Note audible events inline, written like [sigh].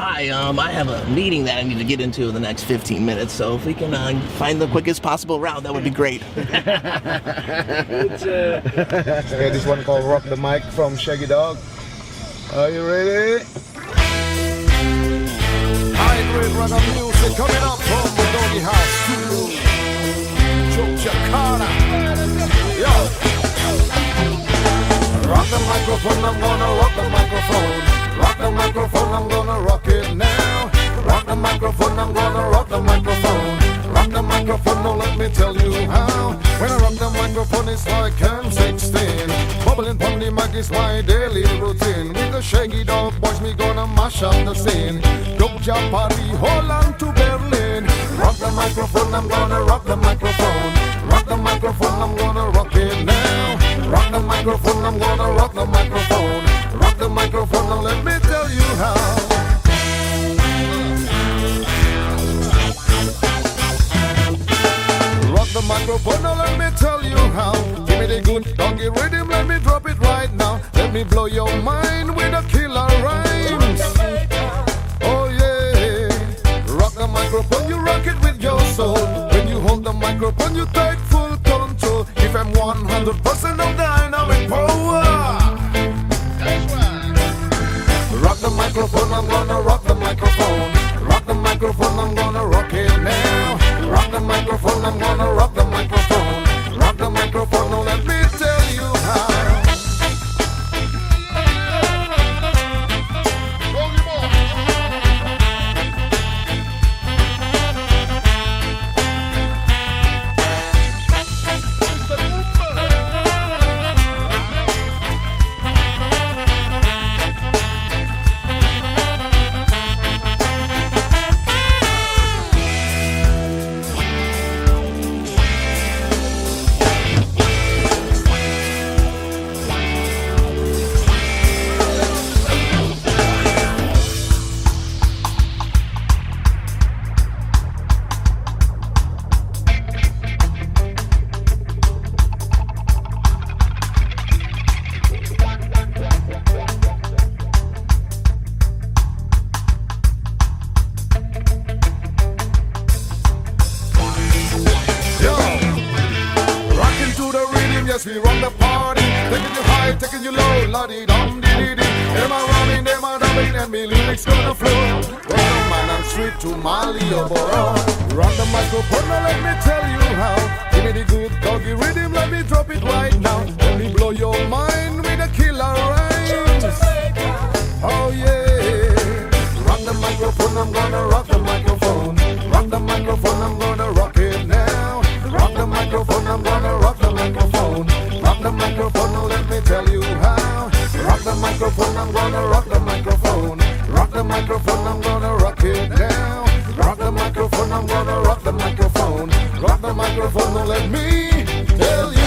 Hi, um, I have a meeting that I need to get into in the next 15 minutes, so if we can uh, find the quickest possible route, that would be great. [laughs] Okay, this one called Rock the Mic from Shaggydog. Are you ready? High grade rhythm music coming up from the Doggy House Studio. Jakarta. Yo. Rock the microphone, I'm gonna rock microphone, I'm gonna rock it now. Rock the microphone, I'm gonna rock the microphone. Rock the microphone, now let me tell you how. When I rock the microphone, it's like I'm 16. Bubbling from the mic is my daily routine. With the shaggy dog boys, me gonna mash up the scene. Jogja party, Holland to Berlin. Rock the microphone, I'm gonna rock the microphone. Rock the microphone, I'm gonna rock it now. Rock the microphone, I'm gonna rock the microphone. Microphone, now let me tell you how. Give me the good doggy rhythm, let me drop it right now. Let me blow your mind with a killer rhymes. Oh yeah, rock the microphone, you rock it with your soul. When you hold the microphone, you take full control. If I'm 100% of the dynamic power. Rock the microphone, I'm gonna rock the microphone. Rock the microphone, I'm gonna rock it now. Rock the microphone, I'm gonna rock microphone. Yes we run the party. Taking you high, taking you low, la di dum di di di. Them a rhyming, them a dubbing, and me lyrics gonna flow. From man and street to Mali or Boro. Rock the microphone, now let me tell you how. Give me the good doggy rhythm, let me drop it right now. Let me blow your mind with a killer rhymes. gonna rock the microphone. Rock the microphone, I'm gonna rock it down. Rock the microphone, I'm gonna rock the microphone. Rock the microphone, don't let me tell you.